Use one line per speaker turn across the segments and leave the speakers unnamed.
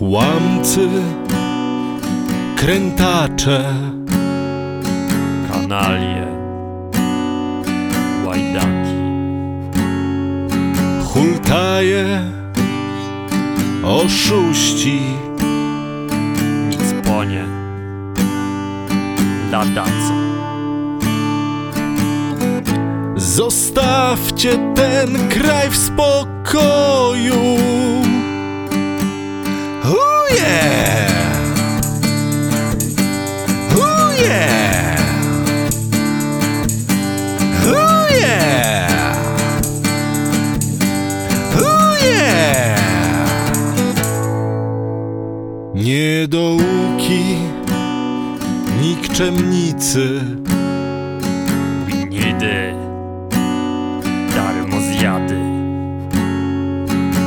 Łamcy, krętacze,
kanalie, łajdaki,
hultaje, oszuści,
nic po nie, ladaca,
Zostawcie ten kraj w spokoju. Niedołuki, nikczemnicy.
gnidy, darmozjady,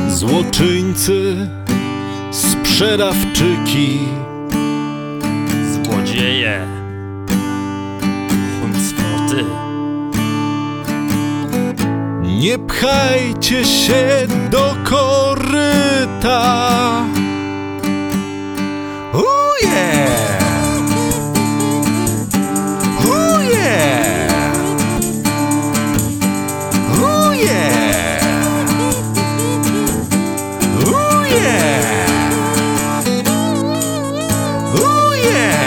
Złoczyńcy, sprzedawczyki,
złodzieje, huncwoty,
nie pchajcie się do koryta. yeah. Ooh, yeah.